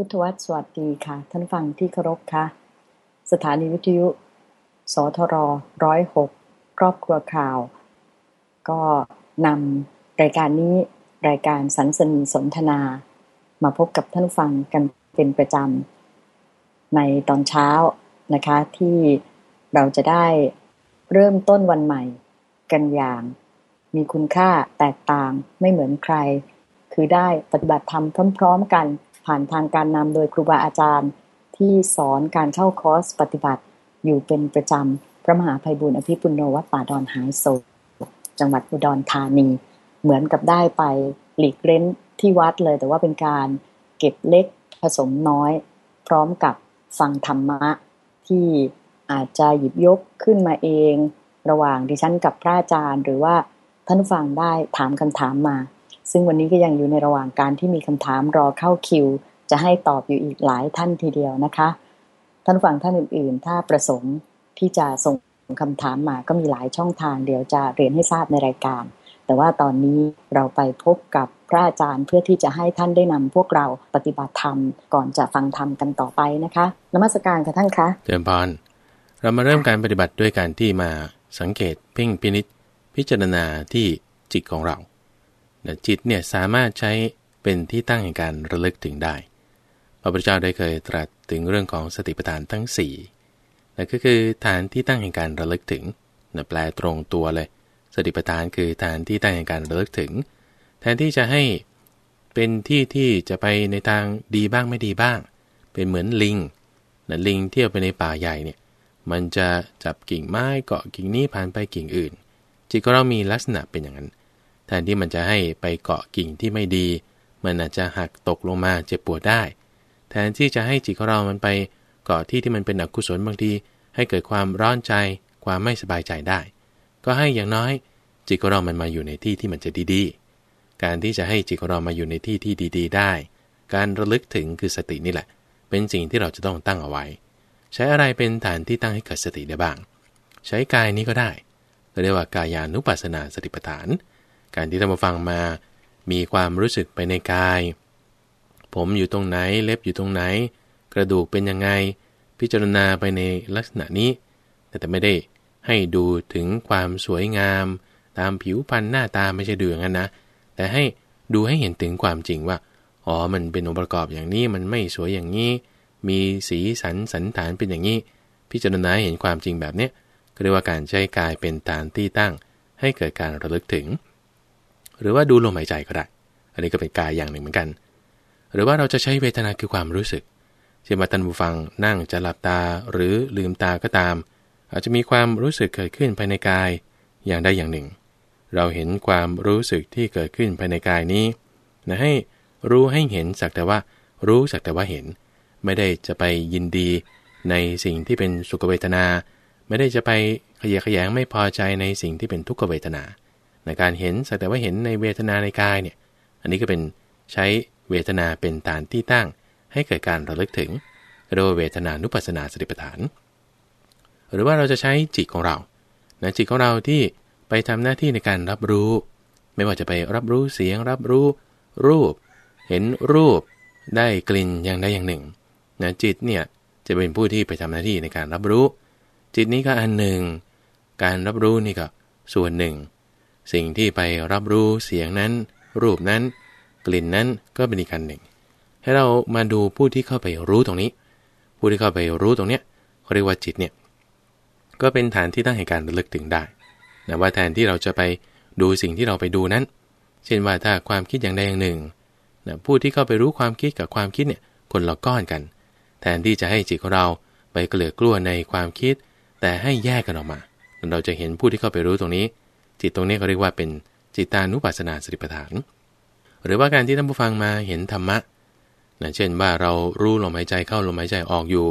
พุทธวัตรสวัสดีค่ะ ท่านฟังที่เคารพค่ะ สถานีวิทยุ สทรร้อยหกครอบครัวข่าว ก็นำรายการนี้รายการสันสนีสนทนา มาพบกับท่านฟังกันเป็นประจำในตอนเช้านะคะที่เราจะได้เริ่มต้นวันใหม่กันอย่าง มีคุณค่าแตกต่างไม่เหมือนใคร คือได้ปฏิบัติธรรมพร้อม ๆ กัน ผ่านทางการนำโดยครูบาอาจารย์ ที่สอนการเข้าคอร์สปฏิบัติอยู่เป็นประจำพระมหาภัยบุญอภิปุโนวัดป่าดอนหายโศกจังหวัดอุดรธานี เหมือนกับได้ไปหลีกเล้นที่วัดเลย แต่ว่าเป็นการเก็บเล็กผสมน้อย พร้อมกับฟังธรรมะที่อาจจะหยิบยกขึ้นมาเอง ระหว่างดิฉันกับพระอาจารย์ หรือว่าท่านฟังได้ถามคำถามมา ซึ่งวันนี้ก็ยังอยู่ในระหว่างการที่มีคำถามรอเข้าคิว จะให้ตอบอยู่อีกหลายท่านทีเดียวนะคะ ท่านฟังท่านอื่นๆ ถ้าประสงค์ที่จะส่งคำถามมาก็มีหลายช่องทางเดี๋ยวจะเรียนให้ทราบในรายการ แต่ว่าตอนนี้เราไปพบกับพระอาจารย์เพื่อที่จะให้ท่านได้นำพวกเราปฏิบัติธรรมก่อนจะฟังธรรมกันต่อไปนะคะนมัสการค่ะท่านคะเจริญพรเรามาเริ่มการปฏิบัติด้วยการที่มาสังเกตเพ่งพินิษพิจารณาที่จิตของเรา จิตเนี่ยสามารถใช้เป็นที่ตั้งแห่งการระลึกถึงได้ พระพุทธเจ้าได้เคยตรัสถึงเรื่องของสติปัฏฐานทั้ง4นั่นก็คือฐานที่ตั้งแห่งการระลึกถึงนะแปลตรงตัวเลย สติปัฏฐานคือฐานที่ตั้งแห่งการระลึกถึง แทนที่จะให้เป็นที่ที่จะไปในทางดีบ้างไม่ดีบ้าง เป็นเหมือนลิงนะลิงเที่ยวไปในป่าใหญ่เนี่ย มันจะจับกิ่งไม้เกาะกิ่งนี้ผ่านไปกิ่งอื่น จิตก็เรามีลักษณะเป็นอย่างนั้น แทนที่มันจะให้ไปเกาะกิ่งที่ไม่ดี มันอาจจะหักตกลงมาเจ็บปวดได้ แทนที่จะให้จิตของเรามันไปเกาะที่ที่มันเป็นอกุศลบางที ให้เกิดความร้อนใจ ความไม่สบายใจได้ ก็ให้อย่างน้อย จิตของเรามันมาอยู่ในที่ที่มันจะดีๆ การที่จะให้จิตของเรามาอยู่ในที่ที่ดี ๆ ได้ การระลึกถึงคือสตินี่แหละ เป็นสิ่งที่เราจะต้องตั้งเอาไว้ ใช้อะไรเป็นฐานที่ตั้งให้เกิดสติได้บ้าง ใช้กายนี้ก็ได้เรียกว่ากายานุปัสสนาสติปัฏฐาน การที่ท่านมาฟังมา มีความรู้สึกไปในกาย ผมอยู่ตรงไหน เล็บอยู่ตรงไหน กระดูกเป็นยังไง พิจารณาไปในลักษณะนี้แต่แต่ไม่ได้ให้ดูถึงความสวยงาม ตามผิวพรรณหน้าตาไม่ใช่ดูอย่างนั้นนะ แต่ให้ดูให้เห็นถึงความจริงว่า อ๋อ มันเป็นองค์ประกอบอย่างนี้ มันไม่สวยอย่างนี้ มีสีสันสันฐานเป็นอย่างนี้ พิจารณาเห็นความจริงแบบนี้ก็เรียกว่าการใช้กายเป็นฐานที่ตั้ง ให้เกิดการระลึกถึง หรือว่าดูลมหายใจก็ได้ อันนี้ก็เป็นกายอย่างหนึ่งเหมือนกัน หรือว่าเราจะใช้เวทนาคือความรู้สึกเช่นมาตันบูฟังนั่งจะหลับตาหรือลืมตาก็ตาม อาจจะมีความรู้สึกเกิดขึ้นภายในกายอย่างใดอย่างหนึ่ง เราเห็นความรู้สึกที่เกิดขึ้นภายในกายนี้นะให้รู้ให้เห็นสักแต่ว่า รู้สักแต่ว่าเห็น ไม่ได้จะไปยินดีในสิ่งที่เป็นสุขเวทนา ไม่ได้จะไปขยะขยงไม่พอใจในสิ่งที่เป็นทุกขเวทนา ในการเห็นสักแต่ว่าเห็นในเวทนาในกายเนี่ยอันนี้ก็เป็นใช้เวทนาเป็นฐานที่ตั้ง ให้เกิดการระลึกถึงเรียเวทนานุปัสสนาสติปัฏฐาน หรือว่าเราจะใช้จิตของเรานะจิตของเราที่ไปทำหน้าที่ในการรับรู้ ไม่ว่าจะไปรับรู้เสียง รับรู้รูป เห็นรูปได้กลิ่นอย่างใดอย่างหนึ่งนะจิตเนี่ยจะเป็นผู้ที่ไปทำหน้าที่ในการรับรู้ จิตนี้ก็อันหนึ่ง การรับรู้นี่ก็ส่วนหนึ่ง สิ่งที่ไปรับรู้เสียงนั้น รูปนั้น กลิ่นนั้นก็เป็นอีกการหนึ่ง ให้เรามาดูผู้ที่เข้าไปรู้ตรงนี้ ผู้ที่เข้าไปรู้ตรงเนี้ยเขาเรียกว่าจิตเนี่ยก็เป็นฐานที่ตั้งให้การระลึกถึงได้นะว่าแทนที่เราจะไปดูสิ่งที่เราไปดูนั้น เช่นว่าถ้าความคิดอย่างใดอย่างหนึ่งนะผู้ที่เข้าไปรู้ความคิดกับความคิดเนี่ยคนละก้อนกัน แทนที่จะให้จิตของเราไปเกลือกลัวในความคิด แต่ให้แยกกันออกมา เราจะเห็นผู้ที่เข้าไปรู้ตรงนี้ จิตตรงนี้เขาเรียกว่าเป็นจิตานุปัสสนาสติปัฏฐาน หรือว่าการที่ท่านผู้ฟังมาเห็นธรรมะนะเช่นว่าเรารู้ลมหายใจเข้าลมหายใจออกอยู่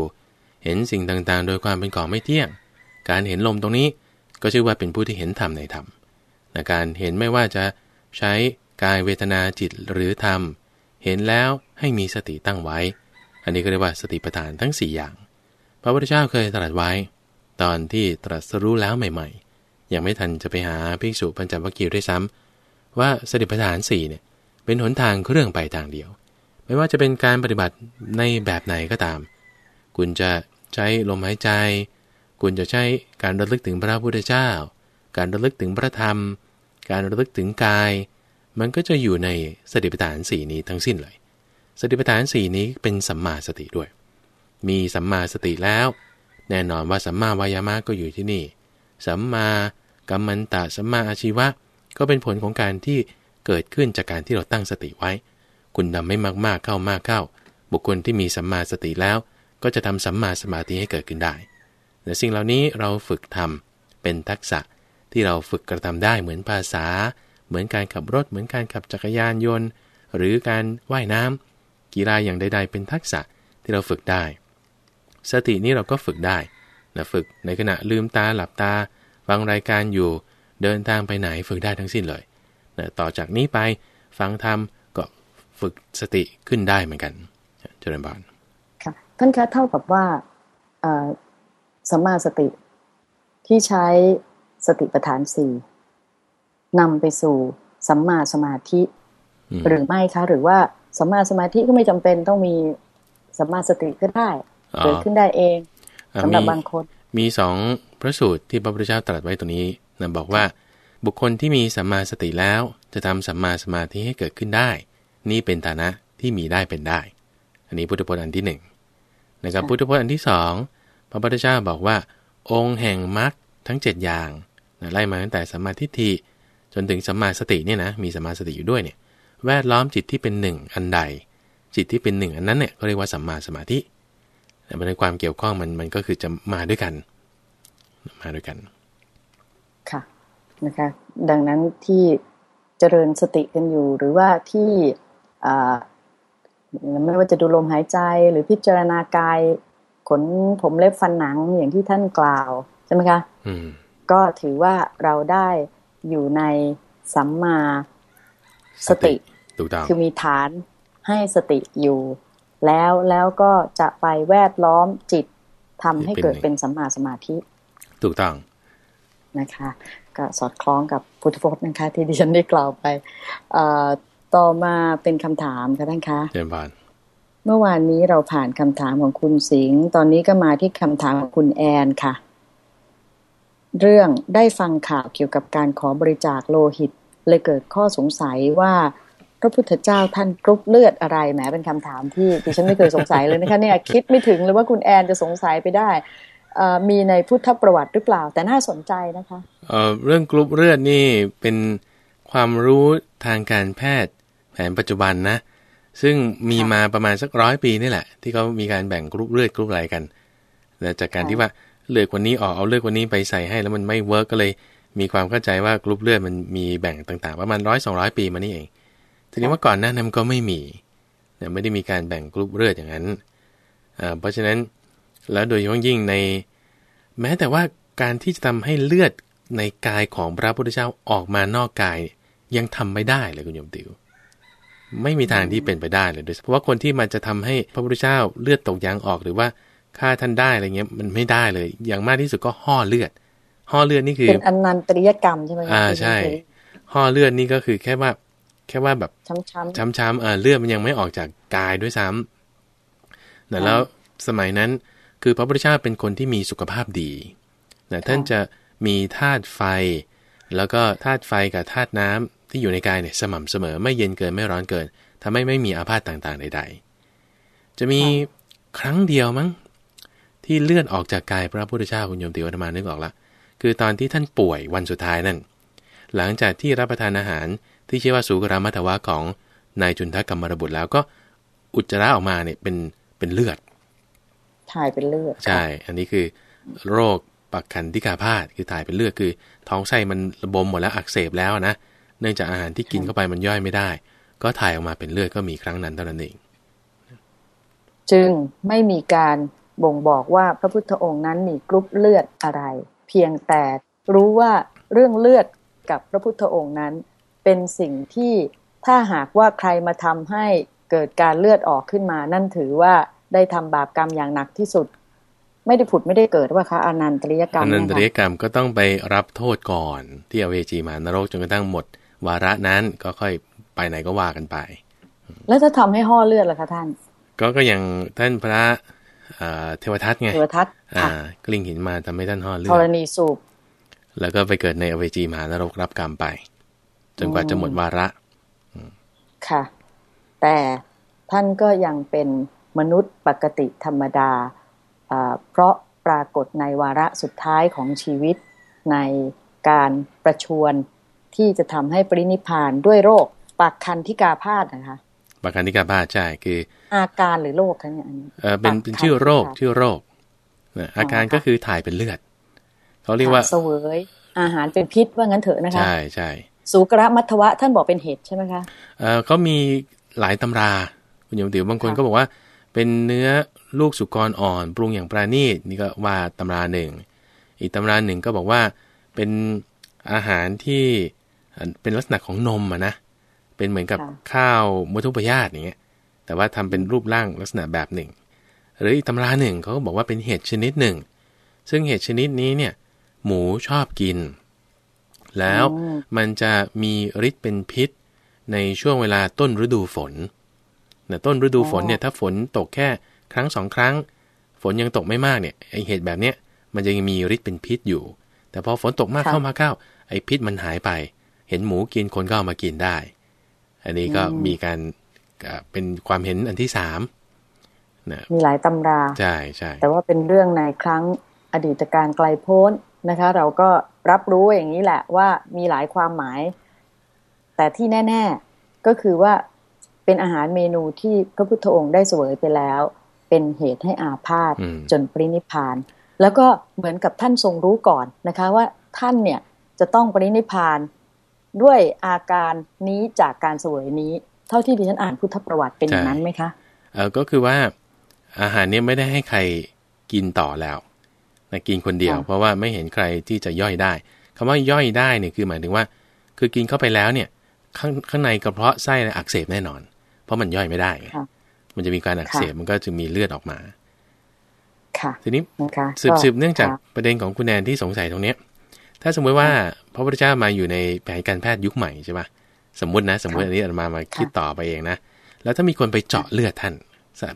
เห็นสิ่งต่างๆ โดยความเป็นของไม่เที่ยง การเห็นลมตรงนี้ก็ชื่อว่าเป็นผู้ที่เห็นธรรมในธรรมนะการเห็นไม่ว่าจะใช้กายเวทนาจิตหรือธรรม เห็นแล้วให้มีสติตั้งไว้ อันนี้ก็เรียกว่าสติปัฏฐานทั้ง 4 อย่าง พระพุทธเจ้าเคยตรัสไว้ ตอนที่ตรัสรู้แล้วใหม่ ยังไม่ทันจะไปหาภิกษุปัญจวัคคีย์ด้วยซ้ำว่าสติปัฏฐานสี่เนี่ยเป็นหนทางเครื่องไปทางเดียว ไม่ว่าจะเป็นการปฏิบัติในแบบไหนก็ตาม คุณจะใช้ลมหายใจ คุณจะใช้การระลึกถึงพระพุทธเจ้า การระลึกถึงพระธรรม การระลึกถึงกาย มันก็จะอยู่ในสติปัฏฐานสี่นี้ทั้งสิ้นเลย สติปัฏฐานสี่นี้เป็นสัมมาสติด้วย มีสัมมาสติแล้ว แน่นอนว่าสัมมาวายามะก็อยู่ที่นี่ สัมมากัมมันตะสัมมาอาชีวะ ก็เป็นผลของการที่เกิดขึ้นจากการที่เราตั้งสติไว้ คุณทำให้มากๆเข้ามากเข้า บุคคลที่มีสัมมาสติแล้ว ก็จะทำสัมมาสมาธิให้เกิดขึ้นได้แต่สิ่งเหล่านี้เราฝึกทำเป็นทักษะที่เราฝึกกระทำได้เหมือนภาษา เหมือนการขับรถ เหมือนการขับจักรยานยนต์ หรือการว่ายน้ำกีฬาอย่างใดๆ เป็นทักษะที่เราฝึกได้ สตินี้เราก็ฝึกได้ นะฝึกในขณะลืมตาหลับตาฟังรายการอยู่เดินทางไปไหนฝึกได้ทั้งสิ้นเลยนะต่อจากนี้ไปฟังธรรมก็ฝึกสติขึ้นได้เหมือนกัน เจริญบานค่ะท่านคะเท่ากับว่าสัมมาสติที่ใช้สติปัฏฐานสี่นำไปสู่สัมมาสมาธิ หรือไม่คะ หรือว่าสัมมาสมาธิก็ไม่จำเป็นต้องมีสัมมาสติก็ได้เกิดขึ้นได้เอง สำหรับบางคนมีสองพระสูตรที่พระพุทธเจ้าตรัสไว้ตรงนี้นะบอกว่า บุคคลที่มีสัมมาสติแล้วจะทำสัมมาสมาธิให้เกิดขึ้นได้ นี่เป็นฐานะที่มีได้เป็นได้ อันนี้พุทธพจน์อันที่หนึ่งนะครับพุทธพจน์อันที่สองพระพุทธเจ้าบอกว่า องค์แห่งมรรคทั้ง 7 อย่างนะไล่มาตั้งแต่สัมมาทิฏฐิจนถึงสัมมาสติเนี่ยนะมีสัมมาสติอยู่ด้วยเนี่ยแวดล้อมจิตที่เป็นหนึ่งอันใด จิตที่เป็นหนึ่งอันนั้นเนี่ยก็เรียกว่าสัมมาสมาธิ แต่ในความเกี่ยวข้องมันมันก็คือจะมาด้วยกัน มาด้วยกัน ค่ะนะคะ ดังนั้นที่เจริญสติกันอยู่ หรือว่าที่ไม่ว่าจะดูลมหายใจหรือพิจารณากายขนผมเล็บฟันหนังอย่างที่ท่านกล่าวใช่ไหมคะก็ถือว่าเราได้อยู่ในสัมมาสติ คือมีฐานให้สติอยู่ แล้วแล้วก็จะไปแวดล้อมจิตทำให้เกิดเป็นสัมมาสมาธิ ถูกต้องนะคะ ก็สอดคล้องกับพุทธพจน์นะคะ ที่ดิฉันได้กล่าวไปต่อมาเป็นคำถามค่ะท่านคะเชิญผ่านเมื่อวานนี้เราผ่านคำถามของคุณสิงห์ตอนนี้ก็มาที่คำถามของคุณแอนค่ะ เรื่องได้ฟังข่าวเกี่ยวกับการขอบริจาคโลหิต เลยเกิดข้อสงสัยว่าพ ระพุทธเจ้าท่านกรุ๊ปเลือดอะไรแหมเป็นคำถามที่ดิฉันไม่เคยสงสัยเลยนะคะเนี่ยคิดไม่ถึงเลยว่าคุณแอนจะสงสัยไปได้มีในพุทธประวัติหรือเปล่า แต่น่าสนใจนะคะเเรื่องกรุ๊ปเลือดนี่เป็นความรู้ทางการแพทย์แผนปัจจุบันนะ ซึ่งมีมาประมาณสักร้อยปีนี่แหละ ที่เขามีการแบ่งกรุ๊ปเลือดกรุ๊ปอะไรกันแต่จากการที่ว่าเลือดคนนี้ออกเอาเลือดคนนี้ไปใส่ให้แล้วมันไม่ work ก็เลยมีความเข้าใจว่ากรุ๊ปเลือดมันมีแบ่งต่างๆ ประมาณร้อยสองร้อยปีมานี่เอง ทีนี้ว่าก่อนหน้านั้นก็ไม่มีเนี่ยไม่ได้มีการแบ่งกลุ่มเลือดอย่างนั้นเพราะฉะนั้นแล้วโดยเฉพาะยิ่งใน แม้แต่ว่าการที่จะทำให้เลือดในกายของพระพุทธเจ้าออกมานอกกายยังทำไม่ได้เลยคุณโยมติว ไม่มีทางที่เป็นไปได้เลยโดยเพราะว่าคนที่มันจะทำให้พระพุทธเจ้าเลือดตกยางออกหรือว่าฆ่าท่านได้อะไรเงี้ยมันไม่ได้เลย อย่างมากที่สุดก็ห่อเลือดห่อเลือดนี่คือเป็นอนันตริยกรรมใช่ไหมอ่าใช่ห่อเลือดนี่ก็คือแค่ว่า แค่ว่าแบบช้ำช้ำเออเลือดมันยังไม่ออกจากกายด้วยซ้ำแต่แล้วสมัยนั้นคือพระพุทธเจ้าเป็นคนที่มีสุขภาพดีแต่ท่านจะมีธาตุไฟ แล้วก็ธาตุไฟกับธาตุน้ำที่อยู่ในกายเนี่ยสม่ำเสมอ ไม่เย็นเกินไม่ร้อนเกินทำให้ไม่มีอาพาธต่างๆใด ๆ จะมีครั้งเดียวมั้งที่เลือดออกจากกายพระพุทธเจ้าคุณโยมติวัฒมานึกออกละคือตอนที่ท่านป่วยวันสุดท้ายนั่นหลังจากที่รับประทานอาหาร ที่ชื่อว่าสูกรามัทวะของนายจุนทกรรมรบุตรแล้วก็อุจจาระออกมาเนี่ยเป็นเป็นเลือดถ่ายเป็นเลือดใช่ อันนี้คือโรคปักขันธิกาพาธคือถ่ายเป็นเลือดคือ ท้องไส้มันระบมหมดแล้วอักเสบแล้วนะเนื่องจากอาหารที่กินเข้าไปมันย่อยไม่ได้ ก็ถ่ายออกมาเป็นเลือดก็มีครั้งนั้นเท่านั้นเองจึงไม่มีการบ่งบอกว่าพระพุทธองค์นั้นมีกรุ๊ปเลือดอะไร เพียงแต่รู้ว่าเรื่องเลือดกับพระพุทธองค์นั้น เป็นสิ่งที่ถ้าหากว่าใครมาทำให้เกิดการเลือดออกขึ้นมา นั่นถือว่าได้ทำบาปกรรมอย่างหนักที่สุด ไม่ได้ผุดไม่ได้เกิดว่าคะอนันตริยกรรมอนันตริยกรรมก็ต้องไปรับโทษก่อน ที่อเวจีมานรกจนกระทั่งหมด วาระนั้นก็ค่อยไปไหนก็ว่ากันไป แล้วถ้าทำให้ห่อเลือดล่ะคะท่าน ก็ก็อย่างท่านพระเทวทัตไงเทวทัตอ่ากลิ้งหินมาทำให้ท่านห่อเลือธดรณีสูบแล้วก็ไปเกิดในอเวจีมหานรกรับกรรมไป จนกว่าจะหมดวาระค่ะ แต่ท่านก็ยังเป็นมนุษย์ปกติธรรมดาอ่าเพราะปรากฏในวาระสุดท้ายของชีวิตในการประชวรที่จะทำให้ปรินิพพานด้วยโรคปากคันธิกาพาธนะคะปาการนิกาบาใช่คือ อาการหรือโรคคะเนี่ยอันนี้เออเป็นเป็นชื่อโรคชื่อโรคนะอาการอ๋อค่ะก็คือถ่ายเป็นเลือด เขาเรียกว่าเสวยอาหารเป็นพิษว่างั้นเถอะนะคะ ใช่ใช่ สุกระมัทวะท่านบอกเป็นเหตุใช่ไหมคะเออเขามีหลายตำราคุณโยมติ๋วบางคนค่ะก็บอกว่าเป็นเนื้อลูกสุกรอ่อน ปรุงอย่างปราณีตนี่ก็ว่าตำราหนึ่ง อีกตำราหนึ่งก็บอกว่าเป็นอาหารที่เอ่อเป็นลักษณะของนมอะนะเป็นเหมือนกับค่ะข้าวมัทุปยาตอย่างเงี้ยแต่ว่าทำเป็นรูปร่างลักษณะแบบหนึ่ง หรืออีกตำราหนึ่งเขาก็บอกว่าเป็นเห็ดชนิดหนึ่ง ซึ่งเห็ดชนิดนี้เนี่ยหมูชอบกิน แล้วอืมมันจะมีฤทธิ์เป็นพิษในช่วงเวลาต้นฤดูฝนนะต้นฤดูฝนเนี่ยถ้าฝนตกแค่ครั้งสองครั้ง ฝนยังตกไม่มากเนี่ยไอเห็ดแบบเนี้ยมันจะยังมีฤทธิ์เป็นพิษอยู่ แต่พอฝนตกมากค่ะเข้ามาเข้า ไอพิษมันหายไป เห็นหมูกินคนก็เอามากินได้ อันนี้ก็อืมมีการเอ่อเป็นความเห็นอันที่สามนะมีหลายตำราใช่ใช่แต่ว่าเป็นเรื่องในครั้งอดีตการไกลโพ้นนะคะ เราก็ รับรู้อย่างนี้แหละว่ามีหลายความหมาย แต่ที่แน่ ๆก็คือว่าเป็นอาหารเมนูที่พระพุทธองค์ได้เสวยไปแล้ว เป็นเหตุให้อาพาธอืมจนปรินิพพาน แล้วก็เหมือนกับท่านทรงรู้ก่อนนะคะว่าท่านเนี่ยจะต้องปรินิพพานด้วยอาการนี้จากการเสวยนี้ เท่าที่ดิฉันอ่านพุทธประวัติเป็นอย่างนั้นไหมคะเออก็คือว่าอาหารเนี้ยไม่ได้ให้ใครกินต่อแล้วนะ กินคนเดียวค่ะเพราะว่าไม่เห็นใครที่จะย่อยได้คำว่าย่อยได้เนี่ยคือหมายถึงว่า คือกินเข้าไปแล้วเนี่ยข้างข้างในกระเพาะไส้เนี่ยอักเสบแน่นอน เพราะมันย่อยไม่ได้ไงค่ะมันจะมีการอักเสบมันก็จะมีเลือดออกมา ค่ะ ทีนี้นะคะสืบสืบเนื่องจากค่ะประเด็นของคุณแนนที่สงสัยตรงเนี้ย ถ้าสมมติว่าพระพุทธเจ้ามาอยู่ในแผนการแพทย์ยุคใหม่ใช่ปะสมมตินะ สมมติค่ะอันนี้อาตมามาคิดค่ะต่อไปเองนะ แล้วถ้ามีคนไปเจาะเลือดท่าน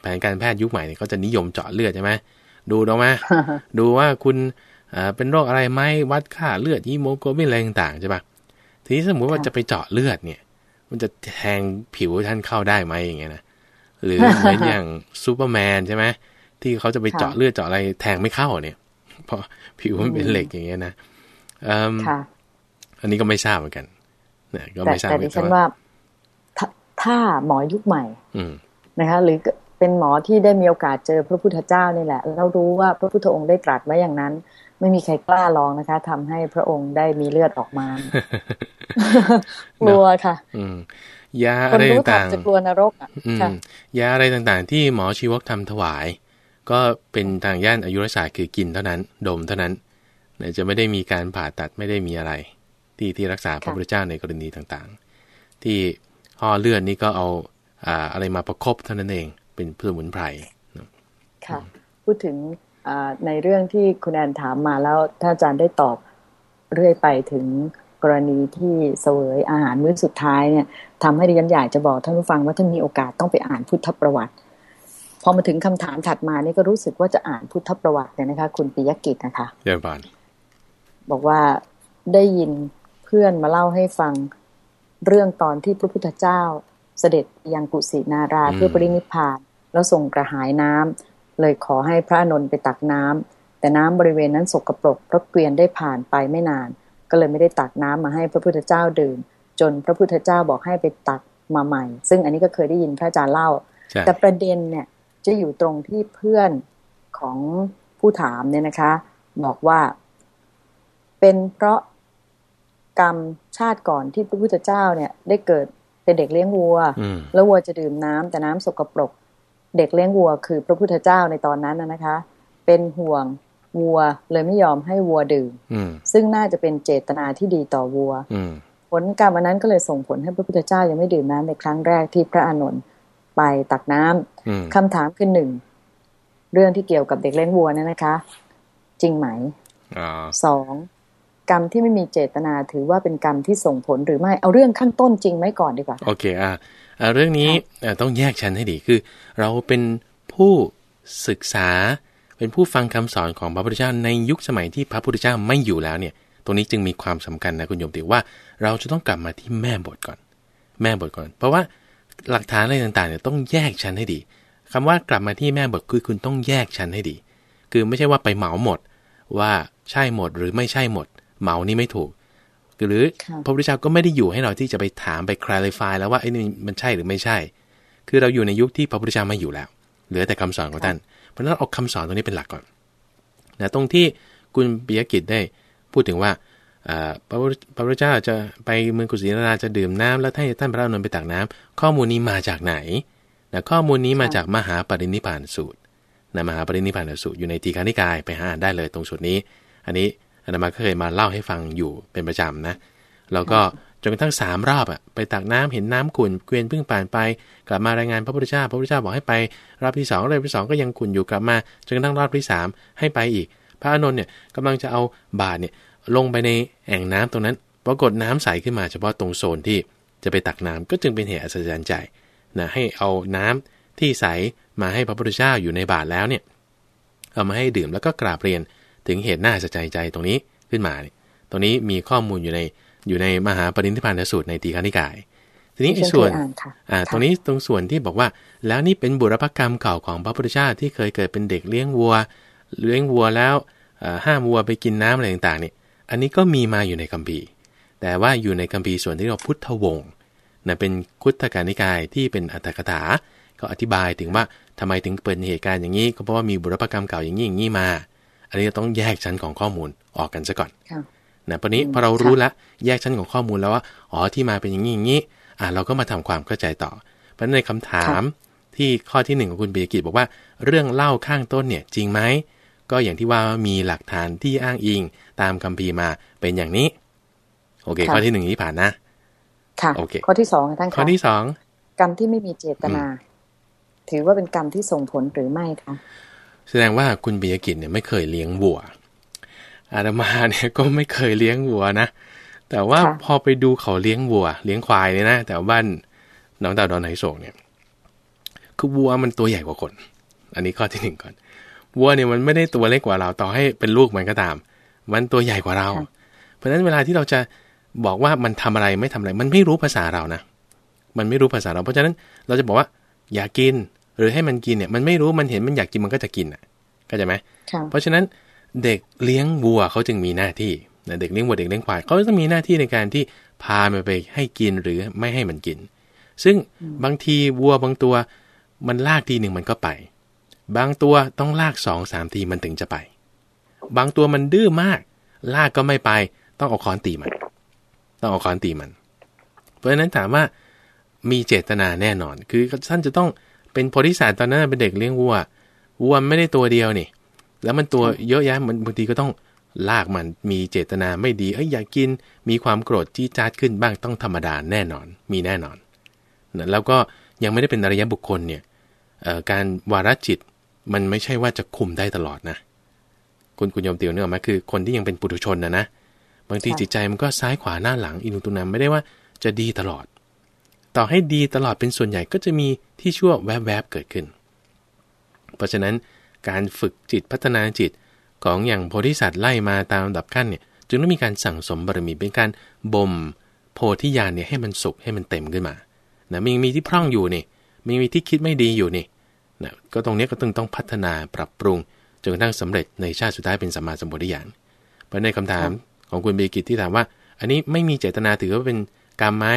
แผนการแพทย์ยุคใหม่เนี่ยเขาจะนิยมเจาะเลือดใช่ไหม ดูดูไหมดูว่าคุณเอ่อเป็นโรคอะไรไหมวัดค่าเลือดฮีโมโกลบินอะไรต่างๆใช่ปะทีนี้สมมติว่าค่ะจะไปเจาะเลือดเนี่ย มันจะแทงผิวท่านเข้าได้ไหมอย่างเงี้ยนะหรือเหมือนอย่างซูเปอร์แมนใช่ไหมที่เขาจะไปเจาะเลือดเจาะอะไรแทงไม่เข้าเนี่ย เพราะผิวมันเป็นเหล็กอย่างเงี้ยนะเอิ่มค่ะอันนี้ก็ไม่ทราบเหมือนกันนะก็แต่ไม่ทราบแต่เหมืดิอนกัฉันนว่าว่าถ้าถ้าหมอยุคใหม่อืมนะคะหรือ เป็นหมอที่ได้มีโอกาสเจอพระพุทธเจ้านี่แหละแล้วรู้ว่าพระพุทธองค์ได้ตรัสไว้อย่างนั้น ไม่มีใครกล้าลองนะคะทำให้พระองค์ได้มีเลือดออกมากลัวค่ะ อืมยาคอะนไรรู้ต่างทำจะกลัวนรกอะๆอืมค่ะยาอะไรต่างๆ ที่หมอชีวกทำถวาย ก็เป็นทางย่านอายุรศาสตร์คือกินเท่านั้น ดมเท่านั้นเนี่ยจะไม่ได้มีการผ่าตัดไม่ได้มีอะไร ที่ที่รักษาพระค่ะพุทธเจ้าในกรณีต่างๆ ที่ห่อเลือดนี่ก็เอาอ่าอะไรมาประคบเท่านั้นเอง เป็นสมุนไพรค่ะ พูดถึงอ่าในเรื่องที่คุณแอนถามมาแล้วท่านอาจารย์ได้ตอบเรื่อยไปถึงกรณีที่เสวยอาหารมื้อสุดท้ายเนี่ยทำให้ดิฉันอยากจะบอกท่านผู้ฟังว่าท่านมีโอกาสต้องไปอ่านพุทธประวัติ พอมาถึงคำถามถัดมานี่ก็รู้สึกว่าจะอ่านพุทธประวัติเนี่ยนะคะ คุณปิยกิจนะคะเดี๋ยวบานบอกว่าได้ยินเพื่อนมาเล่าให้ฟังเรื่องตอนที่พระพุทธเจ้าเสด็จยังกุสินาราเพื่อปรินิพพาน แล้วทรงกระหายน้ำเลยขอให้พระอานนท์ไปตักน้ำแต่น้ำบริเวณนั้นสกปรกเพราะเกวียนได้ผ่านไปไม่นาน ก็เลยไม่ได้ตักน้ำมาให้พระพุทธเจ้าดื่ม จนพระพุทธเจ้าบอกให้ไปตักมาใหม่ ซึ่งอันนี้ก็เคยได้ยินพระอาจารย์เล่าใช่แต่ประเด็นเนี่ยจะอยู่ตรงที่เพื่อนของผู้ถามเนี่ยนะคะ บอกว่า เป็นเพราะกรรมชาติก่อนที่พระพุทธเจ้าเนี่ย ได้เกิดเป็นเด็กเลี้ยงวัวอืมแล้ววัวจะดื่มน้ำแต่น้ำสกปรก เด็กเลี้ยงวัวคือพระพุทธเจ้าในตอนนั้นนะนะคะ เป็นห่วงวัวเลยไม่ยอมให้วัวดื่มอืมซึ่งน่าจะเป็นเจตนาที่ดีต่อวัวอืมผลกรรมอันนั้นก็เลยส่งผลให้พระพุทธเจ้ายังไม่ดื่มน้ำในครั้งแรกที่พระอานนท์ไปตักน้ำอืมคำถามคือหนึ่งเรื่องที่เกี่ยวกับเด็กเลี้ยงวัวเนี่ยนะคะ จริงไหมอ๋อสองกรรมที่ไม่มีเจตนาถือว่าเป็นกรรมที่ส่งผลหรือไม่เอาเรื่องขั้นต้นจริงไหมก่อนดีกว่า โอเคอะ เรื่องนี้ต้องแยกชั้นให้ดีคือ เราเป็นผู้ศึกษาเป็นผู้ฟังคำสอนของพระพุทธเจ้าในยุคสมัยที่พระพุทธเจ้าไม่อยู่แล้วเนี่ย ตรงนี้จึงมีความสำคัญนะคุณโยมติว่าเราจะต้องกลับมาที่แม่บทก่อน แม่บทก่อน เพราะว่าหลักฐานอะไรต่างๆเนี่ยต้องแยกชั้นให้ดีคำว่ากลับมาที่แม่บทคือคุณต้องแยกชั้นให้ดี คือไม่ใช่ว่าไปเหมาหมด ว่าใช่หมดหรือไม่ใช่หมด เหมานี่ไม่ถูก หรือพระพุทธเจ้าก็ไม่ได้อยู่ให้เราที่จะไปถามไปคลายฟายแล้วว่าไอ้นี่มันใช่หรือไม่ใช่ คือเราอยู่ในยุคที่พระพุทธเจ้าไม่อยู่แล้ว เหลือแต่คำสอนของท่าน เพราะฉะนั้นเอาคำสอนตรงนี้เป็นหลักก่อนนะตรงที่คุณปิยกิจได้พูดถึงว่าพระพุทธเจ้าจะไปเมืองกุสินาราจะดื่มน้ำแล้วให้ท่านพระอนุนไปตักน้ำข้อมูลนี้มาจากไหนนะข้อมูลนี้มาจากมหาปรินิพานสูตรนะมหาปรินิพานสูตรอยู่ในตีฆานิกายไปหาอ่านได้เลยตรงสูตรนี้ อันนี้ อาตมาก็เคยมาเล่าให้ฟังอยู่เป็นประจำนะ แล้วก็จนกระทั่งสามรอบอะไปตักน้ำเห็นน้ำขุ่นเกวียนเพิ่งผ่านไป กลับมารายงานพระพุทธเจ้าพระพุทธเจ้าบอกให้ไป รอบที่สองรอบที่สองก็ยังขุ่นอยู่กลับมาจนกระทั่งรอบที่สามให้ไปอีก พระอานนท์เนี่ยกำลังจะเอาบาตรเนี่ยลงไปในแอ่งน้ำตรงนั้นปรากฏน้ำใสขึ้นมาเฉพาะตรงโซนที่จะไปตักน้ำก็จึงเป็นเหตุอัศจรรย์ใจนะให้เอาน้ำที่ใสมาให้พระพุทธเจ้าอยู่ในบาตรแล้วเนี่ยเอามาให้ดื่มแล้วก็กราบเรียน ถึงเหตุหน้าสะใจใจตรงนี้ขึ้นมาเนี่ยตรงนี้มีข้อมูลอยู่ในอยู่ในมหาปรินิพพานสูตรในตีฆานิกาย ทีนี้ส่วนอ่าตรงนี้ตรงส่วนที่บอกว่า แล้วนี่เป็นบุรพกรรมเก่าของพระพุทธเจ้าที่เคยเกิดเป็นเด็กเลี้ยงวัว เลี้ยงวัวแล้วห้ามวัวไปกินน้ำอะไรต่างๆเนี่ยอันนี้ก็มีมาอยู่ในคัมภีร์ แต่ว่าอยู่ในคัมภีร์ส่วนที่เราพุทธวงศ์นะเป็นคุตตกานิกายที่เป็นอัตถกถา ก็อธิบายถึงว่าทำไมถึงเปิดเหตุการณ์อย่างนี้ ก็เพราะว่ามีบุรพกรรมเก่าอย่างนี้อย่างนี้มา อันนี้ต้องแยกชั้นของข้อมูลออกกันซะก่อนนะตอนนี้พอเรารู้แล้วแยกชั้นของข้อมูลแล้วว่าอ๋อที่มาเป็นอย่างนี้อย่างนี้อ่าเราก็มาทำความเข้าใจต่อ เพราะในคำถามที่ข้อที่หนึ่งของคุณเบียกิจบอกว่าเรื่องเล่าข้างต้นเนี่ยจริงไหมก็อย่างที่ว่ามีหลักฐานที่อ้างอิงตามคัมภีร์มาเป็นอย่างนี้ โอเค ข้อที่หนึ่งนี้ผ่านนะค่ะโอเคข้อที่สองท่านข้อที่สองกรรมที่ไม่มีเจตนา ถือว่าเป็นกรรมที่ส่งผลหรือไม่คะ แสดงว่าคุณเบียกิจเนี่ยไม่เคยเลี้ยงวัว อาตมาเนี่ยก็ไม่เคยเลี้ยงวัวนะ แต่ว่าพอไปดูเขาเลี้ยงวัว เลี้ยงควายเนี่ยนะแต่บ้านน้องดาวดอนไฮโศกเนี่ย คือวัวมันตัวใหญ่กว่าคน อันนี้ข้อที่หนึ่งก่อน วัวเนี่ยมันไม่ได้ตัวเล็กกว่าเรา ต่อให้เป็นลูกมันก็ตาม มันตัวใหญ่กว่าเรา เพราะฉะนั้นเวลาที่เราจะบอกว่ามันทำอะไรไม่ทำอะไร มันไม่รู้ภาษาเรานะ มันไม่รู้ภาษาเรา เพราะฉะนั้นเราจะบอกว่า อย่ากิน หรือให้มันกินเนี่ยมันไม่รู้มันเห็นมันอยากกินมันก็จะกินอะเข้าใจไหมเพราะฉะนั้นเด็กเลี้ยงวัวเขาจึงมีหน้าที่เด็กเลี้ยงวัวเด็กเลี้ยงควายเขาจะมีหน้าที่ในการที่พามันไปให้กินหรือไม่ให้มันกิน ซึ่งบางทีวัวบางตัว มันลากทีหนึ่งมันก็ไป บางตัวต้องลากสองสามทีมันถึงจะไป บางตัวมันดื้อมาก ลากก็ไม่ไป ต้องเอาค้อนตีมัน ต้องเอาค้อนตีมัน เพราะฉะนั้นถามว่ามีเจตนาแน่นอน คือท่านจะต้อง เป็นโพธิสัตว์ตอนนั้นเป็นเด็กเลี้ยงวัววัวไม่ได้ตัวเดียวนี่ แล้วมันตัวเยอะแยะมันบางทีก็ต้องลากมันมีเจตนาไม่ดีเอ้ยอยากกินมีความโกรธจี้จัดขึ้นบ้างต้องธรรมดาแน่นอน มีแน่นอนนะแล้วก็ยังไม่ได้เป็นอริยบุคคลเนี่ยการวาระจิตมันไม่ใช่ว่าจะคุมได้ตลอดนะ คุณคุณยมเตียวเนื้อมาคือคนที่ยังเป็นปุถุชนนะนะบางทีจิตใจมันก็ซ้ายขวาหน้าหลังอินุตุนาไม่ได้ว่าจะดีตลอด ต่อให้ดีตลอดเป็นส่วนใหญ่ก็จะมีที่ชั่วแวบๆเกิดขึ้น เพราะฉะนั้นการฝึกจิตพัฒนาจิตของอย่างโพธิสัตว์ไล่มาตามลำดับขั้นเนี่ยจึงต้องมีการสั่งสมบารมีเป็นการบ่มโพธิญาณเนี่ยให้มันสุขให้มันเต็มขึ้นมานะมีมีที่พร่องอยู่นี่มีมีที่คิดไม่ดีอยู่นี่นะก็ตรงนี้ก็ต้องต้องพัฒนาปรับปรุงจนกระทั่งสำเร็จในชาติสุดท้ายเป็นสัมมาสัมปวิญาณเพราะในคำถามของคุณเบกิตที่ถามว่า อันนี้ไม่มีเจตนาถือว่าเป็นกรรมไหม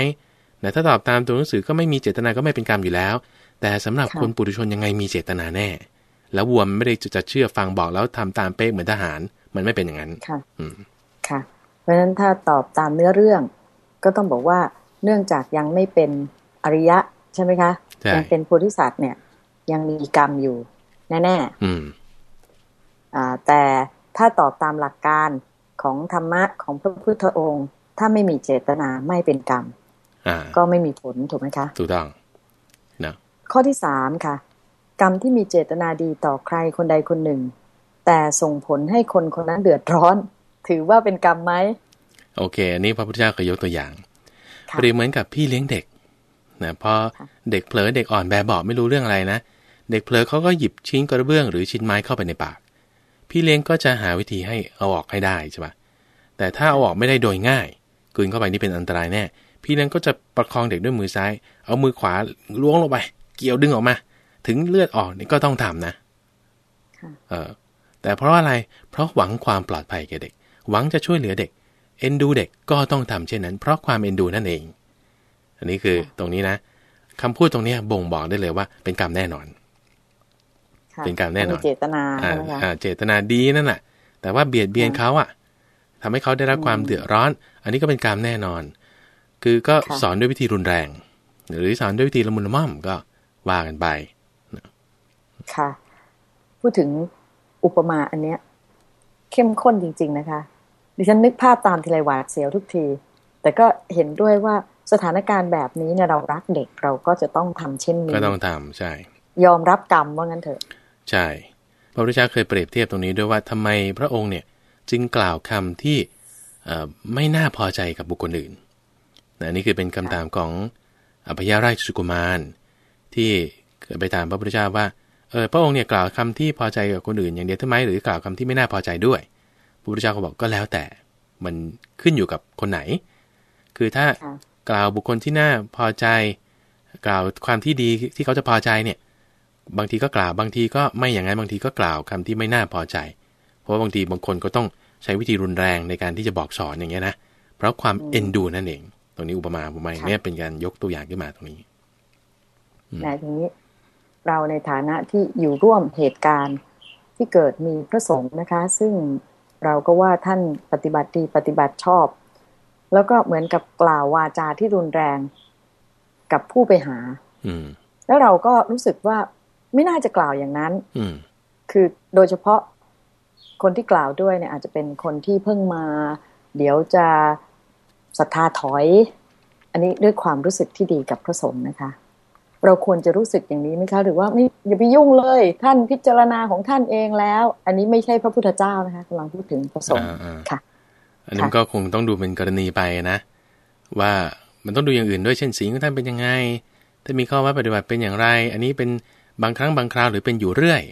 นะถ้าตอบตามตัวหนังสือก็ไม่มีเจตนาก็ไม่เป็นกรรมอยู่แล้ว แต่สำหรับคนปุถุชนยังไงมีเจตนาแน่ แล้ววัวมันไม่ได้จะเชื่อฟังบอกแล้วทำตามเป๊ะเหมือนทหาร มันไม่เป็นอย่างนั้น ค่ะค่ะ เพราะฉะนั้นถ้าตอบตามเนื้อเรื่อง ก็ต้องบอกว่าเนื่องจากยังไม่เป็นอริยะใช่ไหมคะ ยังเป็นโพธิสัตว์เนี่ย ยังมีกรรมอยู่แน่ๆอืม อ่า แต่ถ้าตอบตามหลักการของธรรมะของพระพุทธองค์ ถ้าไม่มีเจตนาไม่เป็นกรรม ก็ไม่มีผลถูกไหมคะถูกต้องนะข้อที่สามค่ะ กรรมที่มีเจตนาดีต่อใครคนใดคนหนึ่ง แต่ส่งผลให้คนคนนั้นเดือดร้อน ถือว่าเป็นกรรมไหมโอเค อันนี้พระพุทธเจ้าเคยยกตัวอย่างเปรียบเหมือนกับพี่เลี้ยงเด็กนะพอเด็กเผลอเด็กอ่อนแบบบอกไม่รู้เรื่องอะไรนะ เด็กเผลอเขาก็หยิบชิ้นกระเบื้องหรือชิ้นไม้เข้าไปในปาก พี่เลี้ยงก็จะหาวิธีให้เอาออกให้ได้ใช่ปะแต่ถ้าเอาออกไม่ได้โดยง่ายกลืนเข้าไปนี่เป็นอันตรายแน่ พี่เลี้ยงก็จะประคองเด็กด้วยมือซ้าย เอามือขวาล้วงลงไป เกี่ยวดึงออกมา ถึงเลือดออกนี่ก็ต้องทำนะเออแต่เพราะอะไรเพราะหวังความปลอดภัยแก่เด็ก หวังจะช่วยเหลือเด็กเอ็นดูเด็กก็ต้องทำเช่นนั้น เพราะความเอ็นดูนั่นเอง อันนี้คือตรงนี้นะคำพูดตรงนี้บ่งบอกได้เลยว่า เป็นกรรมแน่นอน เป็นกรรมแน่นอนเจตนาใช่ไหมคะเจตนาดีนั่นแหละแต่ว่าเบียดเบียนเขาอะทำให้เขาได้รับความเดือดร้อน อันนี้ก็เป็นกรรมแน่นอน คือก็สอนด้วยวิธีรุนแรง หรือสอนด้วยวิธีละมุนละม่อมก็ว่ากันไปค่ะ พูดถึงอุปมาอันเนี้ย เข้มข้นจริง ๆ นะคะ ดิฉันนึกภาพตามทีไรหวาดเสียวทุกที แต่ก็เห็นด้วยว่าสถานการณ์แบบนี้เนี่ยเรารักเด็กเราก็จะต้องทำเช่นนี้ ก็ต้องทำใช่ ยอมรับกรรมว่างั้นเถอะ ใช่ พระพุทธเจ้าเคยเปรียบเทียบตรงนี้ด้วยว่าทำไมพระองค์เนี่ย จึงกล่าวคำที่ไม่น่าพอใจกับบุคคลอื่น นะนี่คือเป็นคำถามของอภยาราชสุกุมาร ที่ไปถามพระพุทธเจ้าว่าเออพระองค์เนี่ยกล่าวคำที่พอใจกับคนอื่นอย่างเดียวทำไมหรือกล่าวคำที่ไม่น่าพอใจด้วยพระพุทธเจ้าก็บอกก็แล้วแต่มันขึ้นอยู่กับคนไหน คือถ้ากล่าวบุคคลที่น่าพอใจ กล่าวความที่ดีที่เขาจะพอใจเนี่ย บางทีก็กล่าวบางทีก็ไม่อย่างนั้นบางทีก็กล่าวคำที่ไม่น่าพอใจ เพราะบางทีบางคนก็ต้องใช้วิธีรุนแรงในการที่จะบอกสอนอย่างเงี้ยนะเพราะความเอ็นดูนั่นเอง ตรงนี้อุปมาอุปไมยเนี่ยเป็นการยกตัวอย่างขึ้นมาตรงนี้ในตรงนี้เราในฐานะที่อยู่ร่วมเหตุการณ์ที่เกิดมีพระสงฆ์นะคะ ซึ่งเราก็ว่าท่านปฏิบัติดีปฏิบัติชอบ แล้วก็เหมือนกับกล่าววาจาที่รุนแรงกับผู้ไปหา อืแล้วเราก็รู้สึกว่าไม่น่าจะกล่าวอย่างนั้น อืคือโดยเฉพาะคนที่กล่าวด้วยเนี่ยอาจจะเป็นคนที่เพิ่งมา เดี๋ยวจะ ศรัทธาถอย อันนี้ด้วยความรู้สึกที่ดีกับพระสงฆ์นะคะ เราควรจะรู้สึกอย่างนี้ไหมคะ หรือว่าไม่อย่าไปยุ่งเลย ท่านพิจารณาของท่านเองแล้ว อันนี้ไม่ใช่พระพุทธเจ้านะคะกำลังพูดถึงพระสงฆ์ค่ะ อันนี้ก็คงต้องดูเป็นกรณีไปนะ ว่ามันต้องดูอย่างอื่นด้วยเช่นสีของท่านเป็นยังไงถ้ามีข้อว่าปฏิบัติเป็นอย่างไร อันนี้เป็นบางครั้งบางคราวหรือเป็นอยู่เรื่อย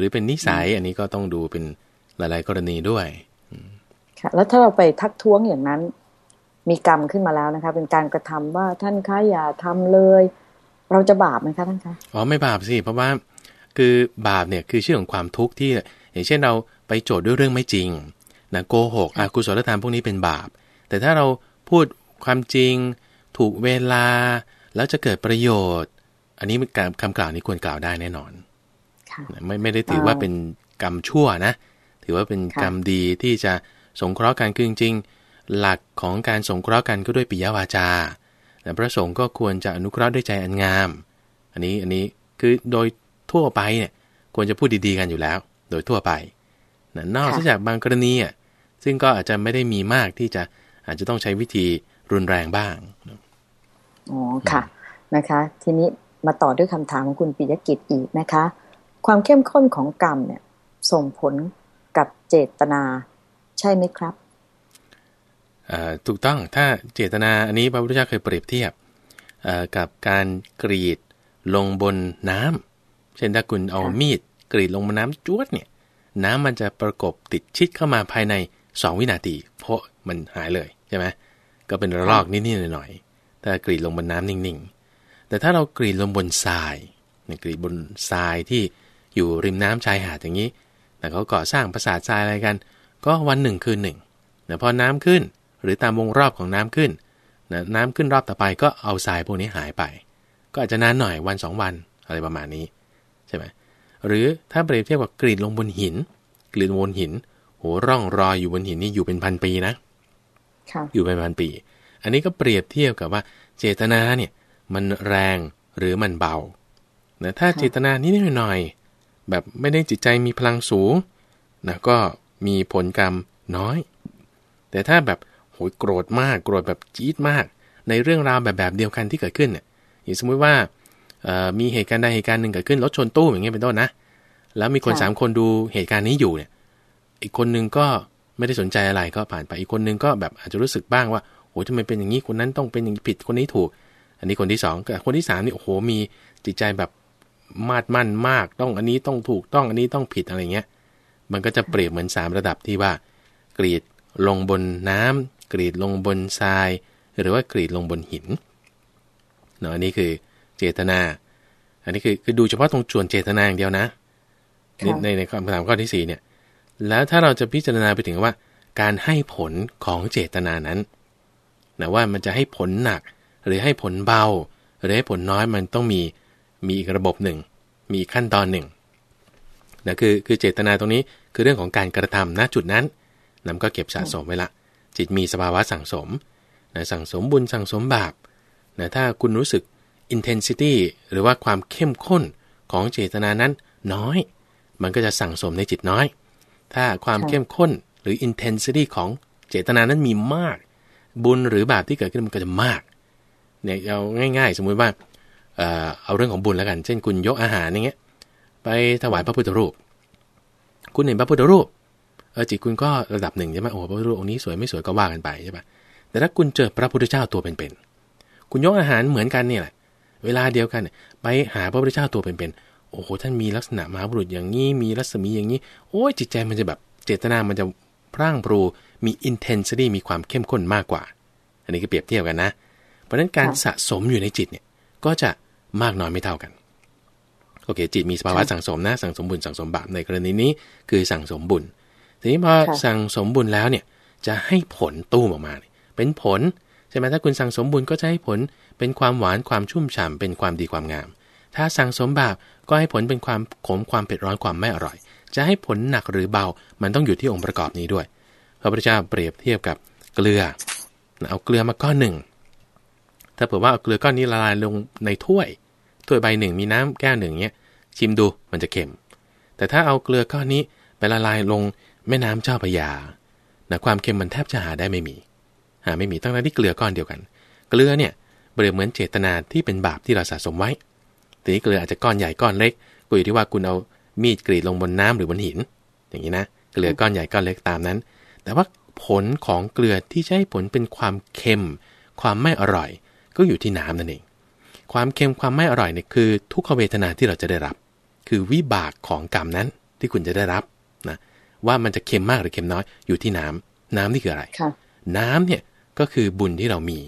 หรือเป็นนิสัย อันนี้ก็ต้องดูเป็นหลาย ๆ กรณีด้วย ค่ะ แล้วถ้าเราไปทักท้วงอย่างนั้น มีกรรมขึ้นมาแล้วนะคะ เป็นการกระทำว่าท่านคะอย่าทำเลย เราจะบาปไหมคะท่านคะอ๋อไม่บาปสิเพราะว่าคือบาปเนี่ยคือชื่อของความทุกข์ที่ อย่างเช่นเราไปโจทย์ด้วยเรื่องไม่จริงนะโกหกอากุศลธรรมพวกนี้เป็นบาป แต่ถ้าเราพูดความจริง ถูกเวลา แล้วจะเกิดประโยชน์ อันนี้การคำกล่าวนี้ควรกล่าวได้แน่นอนไม่ไม่ได้ถือว่าเป็นกรรมชั่วนะ ถือว่าเป็นกรรมดีที่จะสงเคราะห์กันคือจริง หลักของการสงเคราะห์กันก็ด้วยปิยวาจาแต่พระสงฆ์ก็ควรจะอนุเคราะห์ด้วยใจอันงาม อันนี้อันนี้คือโดยทั่วไปเนี่ยควรจะพูดดีๆกันอยู่แล้ว โดยทั่วไปนนอกจากบางกรณีอะซึ่งก็อาจจะไม่ได้มีมากที่จะอาจจะต้องใช้วิธีรุนแรงบ้างอ๋อค่ะนะคะ ทีนี้มาต่อด้วยคำถามของคุณปิยกิจอีกนะคะ ความเข้มข้นของกรรมเนี่ยส่งผลกับเจตนาใช่ไหมครับ ถูกต้องถ้าเจตนาอันนี้พระพุทธเจ้าเคยเปรียบเทียบกับการกรีดลงบนน้ำเช่นถ้าคุณเอามีดกรีดลงบนน้ำจวดเนี่ยน้ำมันจะประกบติดชิดเข้ามาภายใน 2 วินาที เพราะมันหายเลยใช่ไหมก็เป็นระลอกนิดๆหน่อยๆถ้ากรีดลงบนน้ำนิ่งๆ แต่ถ้าเรากรีดลงบนทรายกรีดบนทรายที่อยู่ริมน้ำชายหาดอย่างนี้ แต่เขาก่อสร้างปราสาททรายอะไรกัน ก็วันหนึ่งคืนหนึ่งแต่พอน้ำขึ้น หรือตามวงรอบของน้ำขึ้นนะน้ำขึ้นรอบต่อไปก็เอาทรายพวกนี้หายไป ก็อาจจะนานหน่อยวันสองวันอะไรประมาณนี้ใช่ไหมหรือถ้าเปรียบเทียบกับกรีดลงบนหิน กรีดบนหินโหร่องรอยอยู่บนหินนี่อยู่เป็นพันปีนะอยู่เป็นพันปี อันนี้ก็เปรียบเทียบกับว่าเจตนาเนี่ยมันแรงหรือมันเบานะถ้าเจตนานิดหน่อย แบบไม่ได้จิตใจมีพลังสูงนะก็มีผลกรรมน้อย แต่ถ้าแบบ โหยโกรธมากโกรธแบบจี๊ดมาก ในเรื่องราวแบบแบบเดียวกันที่เกิดขึ้นเนี่ยอย่างสมมุติว่ามีเหตุการณ์ใดเหตุการณ์หนึ่งเกิดขึ้นรถชนตู้อย่างเงี้ยเป็นต้นนะ แล้วมีคนสามคนดูเหตุการณ์นี้อยู่เนี่ย อีกคนนึงก็ไม่ได้สนใจอะไรก็ผ่านไปอีกคนนึงก็แบบอาจจะรู้สึกบ้างว่าโอ้ยทำไมเป็นอย่างนี้คนนั้นต้องเป็นอย่างผิดคนนี้ถูก อันนี้คนที่สองคนที่สามนี่โอ้โหมีจิตใจแบบมาดมั่นมากต้องอันนี้ต้องถูกต้องอันนี้ต้องผิดอะไรเงี้ย มันก็จะเปรียบเหมือนสามระดับที่ว่า กรีดลงบนน้ำ กรีดลงบนทราย หรือว่ากรีดลงบนหินเนาะอันนี้คือเจตนา อันนี้คือคือดูเฉพาะตรงส่วนเจตนาอย่างเดียวนะในในคำถามข้อที่สี่เนี่ย แล้วถ้าเราจะพิจารณาไปถึงว่า การให้ผลของเจตนานั้นนะว่ามันจะให้ผลหนัก หรือให้ผลเบา หรือให้ผลน้อยมันต้องมีมีอีกระบบหนึ่ง มีขั้นตอนหนึ่งนะคือคือเจตนาตรงนี้คือเรื่องของการกระทำณจุดนั้นนำก็เก็บสะสมไว้ละ จิตมีสภาวะสั่งสมนะสั่งสมบุญสั่งสมบาปนะถ้าคุณรู้สึก intensity หรือว่าความเข้มข้นของเจตนานั้นน้อย มันก็จะสั่งสมในจิตน้อย ถ้าความเข้มข้นหรือ intensity ของเจตนานั้นมีมาก บุญหรือบาปที่เกิดขึ้นมันก็จะมากเนี่ยเอาง่าย ๆ สมมุติว่าเอ่อเอาเรื่องของบุญแล้วกัน เช่นคุณยกอาหารอย่างเงี้ยไปถวายพระพุทธรูป คุณเห็นพระพุทธรูป เออจิตคุณก็ระดับหนึ่งใช่ไหมโอ้พระพุทธรูปองค์นี้สวยไม่สวยก็ว่ากันไปใช่ปะแต่ถ้าคุณเจอพระพุทธเจ้าตัวเป็นๆคุณยกอาหารเหมือนกันนี่แหละ เวลาเดียวกันไปหาพระพุทธเจ้าตัวเป็นๆโอ้โหท่านมีลักษณะมหาบุรุษอย่างนี้มีรัศมีอย่างนี้ โอ้ยจิตใจมันจะแบบเจตนามันจะพร่างพรูมี intensity มีความเข้มข้นมากกว่า อันนี้ก็เปรียบเทียบกันนะ เพราะฉะนั้นการสะสมอยู่ในจิตเนี่ยก็จะมากน้อยไม่เท่ากัน โอเค จิตมีสภาวะสั่งสมนะ สั่งสมบุญสั่งสมบาปในกรณีนี้คือสั่งสมบุญ ทีนี้พอสั่งสมบุญแล้วเนี่ยจะให้ผลตู้มออกมา เป็นผลใช่ไหมถ้าคุณสั่งสมบุญก็จะให้ผลเป็นความหวานความชุ่มฉ่าเป็นความดีความงาม ถ้าสั่งสมบาปก็ให้ผลเป็นความขมความเผ็ดร้อนความไม่อร่อย จะให้ผลหนักหรือเบา มันต้องอยู่ที่องค์ประกอบนี้ด้วย พระพุทธเจ้าเปรียบเทียบกับเกลือ เอาเกลือมาก้อนหนึ่ง ถ้าเผื่อว่าเอาเกลือก้อนนี้ละลายลงในถ้วย ถ้วยใบหนึ่งมีน้ำแก้วหนึ่งเนี้ย ชิมดูมันจะเค็ม แต่ถ้าเอาเกลือก้อนนี้ไปละลายลง แม่น้ำเจ้าพยานะความเค็มมันแทบจะหาได้ไม่มี หาไม่มีตั้งแต่ที่เกลือก้อนเดียวกัน เกลือเนี่ยเปรียบเหมือนเจตนาที่เป็นบาปที่เราสะสมไว้ทีนี้เกลืออาจจะก้อนใหญ่ก้อนเล็กก็อยู่ที่ว่าคุณเอามีดกรีดลงบนน้ำหรือบนหิน อย่างนี้นะ เกลือก้อนใหญ่ก้อนเล็กตามนั้น แต่ว่าผลของเกลือที่จะให้ผลเป็นความเค็ม ความไม่อร่อย ก็อยู่ที่น้ำนั่นเอง ความเค็มความไม่อร่อยเนี่ยคือทุกขเวทนาที่เราจะได้รับ คือวิบากของกรรมนั้นที่คุณจะได้รับนะ ว่ามันจะเค็มมากหรือเค็มน้อยอยู่ที่น้ำน้ำนี่คืออะไรน้ำเนี่ยก็คือบุญที่เรามี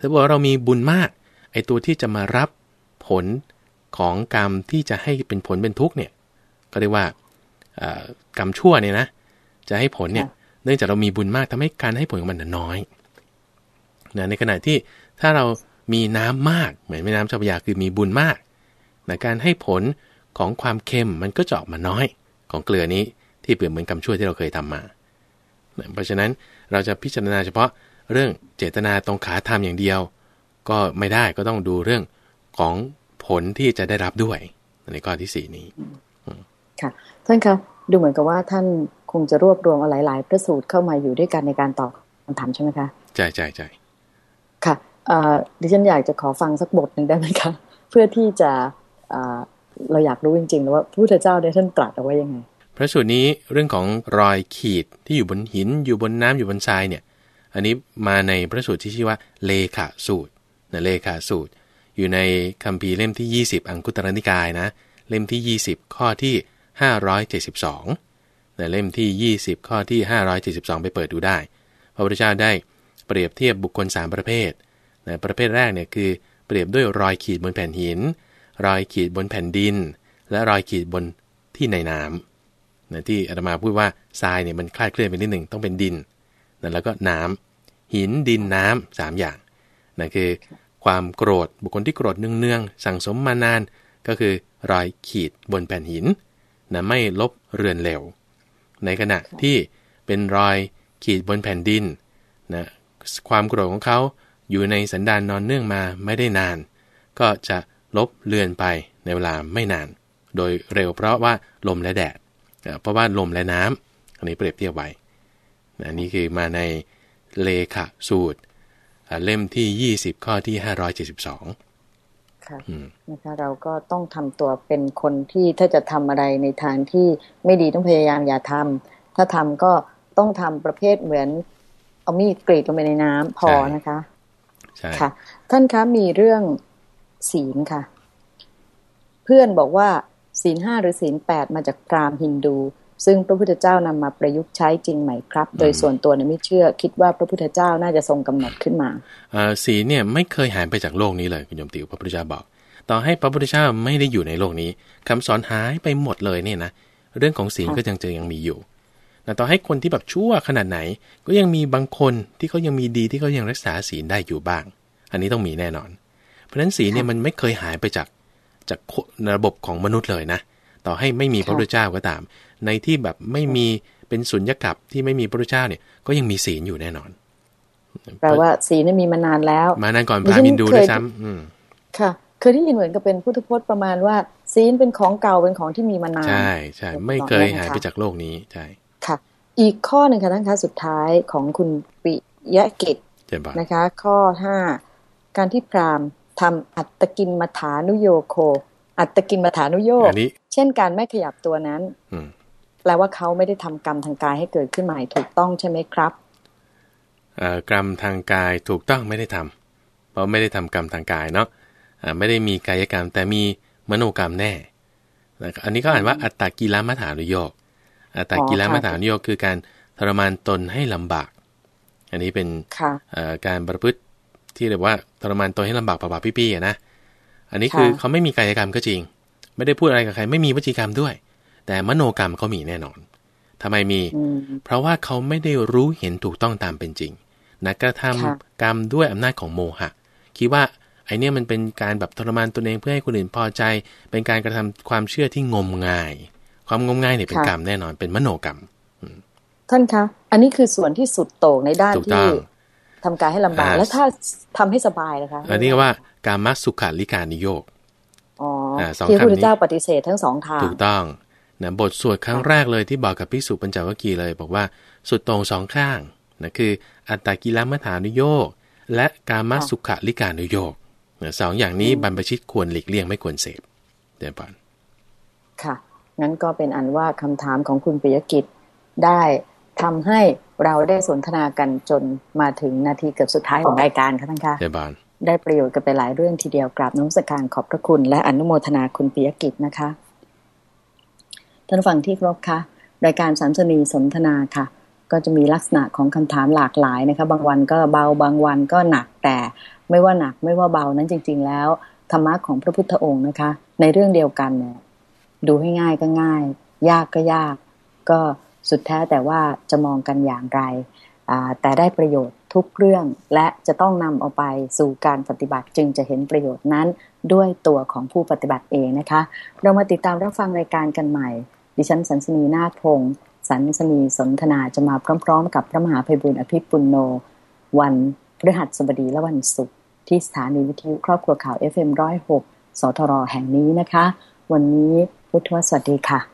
ถ้าบอกเรามีบุญมากไอตัวที่จะมารับผลของกรรมที่จะให้เป็นผลเป็นทุกข์เนี่ย ก็เรียกว่ากรรมชั่วเนี่ยนะ จะให้ผลเนี่ย เนื่องจากเรามีบุญมากทำให้การให้ผลของมันน้อยนะในขณะที่ถ้าเรามีน้ำมาก เหมือนแม่น้ำเจ้าพระยาคือมีบุญมากนะการให้ผลของความเค็มมันก็จะออกมาน้อย ของเกลือนี้ ที่เปรียบเหมือนกรรมชั่วที่เราเคยทำมานะเพราะฉะนั้นเราจะพิจารณาเฉพาะเรื่องเจตนาตรงขาทำอย่างเดียว ก็ไม่ได้ก็ต้องดูเรื่องของผลที่จะได้รับด้วยในข้อที่สี่นี้ค่ะท่านคะดูเหมือนกับว่าท่านคงจะรวบรวมอะไรหลายพระสูตรเข้ามาอยู่ด้วยกันในการตอบคำถามใช่ไหมคะใช่ใช่ใช่ค่ะดิฉันอยากจะขอฟังสักบทหนึ่งได้ไหมคะเพื่อที่จะเราอยากรู้จริงๆว่าพระพุทธเจ้าได้ท่านตรัสเอาไว้ยังไง พระสูตรนี้เรื่องของรอยขีดที่อยู่บนหินอยู่บนน้ำอยู่บนทรายเนี่ยอันนี้มาในพระสูตรที่ชื่อว่าเลขาสูตรนะเลขาสูตร อยู่ในคัมภีร์เล่มที่ 20 อังคุตรนิกายนะเล่มที่ 20 ข้อที่ 572นะเล่มที่ 20 ข้อที่ 572 ไปเปิดดูได้ พระพุทธเจ้าได้เปรียบเทียบบุคคล 3 ประเภทนะประเภทแรกเนี่ยคือเปรียบด้วยรอยขีดบนแผ่นหิน รอยขีดบนแผ่นดิน และรอยขีดบนที่ในน้ำ นะที่อาตมาพูดว่าทรายเนี่ยมันคลาดเคลื่อนไปนิดหนึ่งต้องเป็นดินนะแล้วก็น้ำหินดินน้ำ3อย่างนั่นคือ ความโกรธบุคคลที่โกรธเนืองๆสั่งสมมานานก็คือรอยขีดบนแผ่นหินนะไม่ลบเรือนเร็ว ในขณะที่เป็นรอยขีดบนแผ่นดินนะความโกรธของเขาอยู่ในสันดานนอนเนื่องมาไม่ได้นาน ก็จะลบเลือนไปในเวลาไม่นาน โดยเร็วเพราะว่าลมและแดด เพราะว่าลมและน้ำอันนี้เปรียบเทียบไว้อันนี้คือมาในเลขาสูตร เล่มที่ 20 ข้อที่ 572ค่ะนะคะเราก็ต้องทำตัวเป็นคนที่ถ้าจะทำอะไรในทางที่ไม่ดีต้องพยายามอย่าทำถ้าทำก็ต้องทำประเภทเหมือน เอามีดกรีดลงไปในน้ำพอนะคะใช่ค่ะ ท่านคะมีเรื่องศีลค่ะ เพื่อนบอกว่า ศีลห้าหรือศีลแปดมาจากพราหมณ์ฮินดู ซึ่งพระพุทธเจ้านำมาประยุกต์ใช้จริงไหมครับ โดยส่วนตัวเนี่ยไม่เชื่อ คิดว่าพระพุทธเจ้าน่าจะทรงกำหนดขึ้นมาเอ่อศีลเนี่ยไม่เคยหายไปจากโลกนี้เลยคุณโยมติวพระพุทธเจ้าบอก ต่อให้พระพุทธเจ้าไม่ได้อยู่ในโลกนี้คำสอนหายไปหมดเลยเนี่ยนะเรื่องของศีลค่ะก็ยังจะยังมีอยู่แต่ต่อให้คนที่แบบชั่วขนาดไหน ก็ยังมีบางคนที่เขายังมีดีที่เขายังรักษาศีลได้อยู่บ้าง อันนี้ต้องมีแน่นอน เพราะฉะนั้นศีลเนี่ยมันไม่เคยหายไปจาก จากระบบของมนุษย์เลยนะ ต่อให้ไม่มีพระพุทธเจ้าก็ตาม ในที่แบบไม่มีเป็นสุญญากาศที่ไม่มีพระพุทธเจ้าเนี่ยก็ยังมีศีลอยู่แน่นอนแปลว่าศีลเนี่ยมีมานานแล้ว มานานก่อนดิพฉัรานมินดูเคยด้วยซ้ำอืมค่ะเคยได้ยินเหมือนกับเป็นพุทธพจน์ประมาณว่าศีลเป็นของเก่าเป็นของที่มีมานาน ใช่ใช่ไม่เคยหายไปจากโลกนี้ใช่ค่ะ อีกข้อหนึ่งค่ะท่านคะสุดท้ายของคุณปิยะกิจเจ็บปะนะคะ ข้อห้าการที่พราหมณ์ ทำอัตตกินมัฐานุโยโค อัตตกินมัฐานุโยคอันนี้เช่นการไม่ขยับตัวนั้นอืมแปลว่าเขาไม่ได้ทำกรรมทางกายให้เกิดขึ้นใหม่ถูกต้องใช่ไหมครับเอ่อกรรมทางกายถูกต้องไม่ได้ทำเพราะไม่ได้ทำกรรมทางกายเนาะอ่าไม่ได้มีกายกรรมแต่มีมโนกรรมแน่นะครับอันนี้ก็อ่านว่าอัตตกิลมัฐานุโยกอัตตกิลมัฐานุโยกคือการทรมานตนให้ลำบาก อันนี้เป็นค่ะเอ่อการประพฤติ ที่เรียกว่าทรมานตนให้ลำบากป่าๆปี้ๆอะนะอันนี้คือค่ะเขาไม่มีกายกรรมก็จริง ไม่ได้พูดอะไรกับใครไม่มีวจีกรรมด้วย แต่มโนกรรมเขามีแน่นอนทำไมมีอืมเพราะว่าเขาไม่ได้รู้เห็นถูกต้องตามเป็นจริงนะกระทำค่ะกรรมด้วยอำนาจของโมหะ คิดว่าไอเนี่ยมันเป็นการแบบทรมานตนเองเพื่อให้คนอื่นพอใจ เป็นการกระทำความเชื่อที่งมงาย ความงมงายเนี่ยเป็นกรรมแน่นอนเป็นมโนกรรม ท่านคะ อันนี้คือส่วนที่สุดโต่งในด้านถูกต้ที่อง ทำกายให้ลำบากอ่าแล้วถ้าทำให้สบายนะคะอันนี้ก็ว่าการมัสุขาลิการนิโยกอ๋ออ่าสองที่พระพุทธคำนี้เจ้าปฏิเสธทั้งสองทาง ถูกต้องนะบทสวดครั้งแรกเลยที่บอกกับภิกษุปัญจวัคคีย์เลย บอกว่าสุดตรงสองข้างนะคืออัตตกิลมัฐานุโยกและกามสุขลิกานุโยกนะสองอย่างนี้บรรพชิตควรหลีกเลี่ยงไม่ควรเสพเดี๋ยวก่อนค่ะงั้นก็เป็นอันว่าคำถามของคุณปิยกิจได้ทำให้ เราได้สนทนากันจนมาถึงนาทีเกือบสุดท้ายของรายการค่ะท่านคะเดี๋ยวก่อนได้ประโยชน์กันไปหลายเรื่องทีเดียวกราบน้อมสักการขอบพระคุณ และอนุโมทนาคุณปิยกิจนะคะท่านผู้ฟังที่เคารพคะรายการสัมสนีสนทนาค่ะ ก็จะมีลักษณะของคำถามหลากหลายนะคะ บางวันก็เบาบางวันก็หนักแต่ไม่ว่าหนักไม่ว่าเบานั้นจริง ๆ แล้วธรรมะของพระพุทธองค์นะคะ ในเรื่องเดียวกันเนี่ยดูให้ง่ายก็ง่าย ยากก็ยาก ก็ สุดแท้แต่ว่าจะมองกันอย่างไร แต่ได้ประโยชน์ทุกเรื่อง และจะต้องนำเอาไปสู่การปฏิบัติจึงจะเห็นประโยชน์นั้นด้วยตัวของผู้ปฏิบัติเองนะคะ เรามาติดตามรับฟังรายการกันใหม่ ดิฉันสันสนีนาถพงศ์สันสนีสนทนาจะมาพร้อม ๆ กับพระมหาภัยบุญอภิปุณโน วันพฤหัสบดีและวันศุกร์ที่สถานีวิทยุครอบครัวข่าว FM106 สทรแห่งนี้นะคะ วันนี้พุทธวสวัสดีค่ะ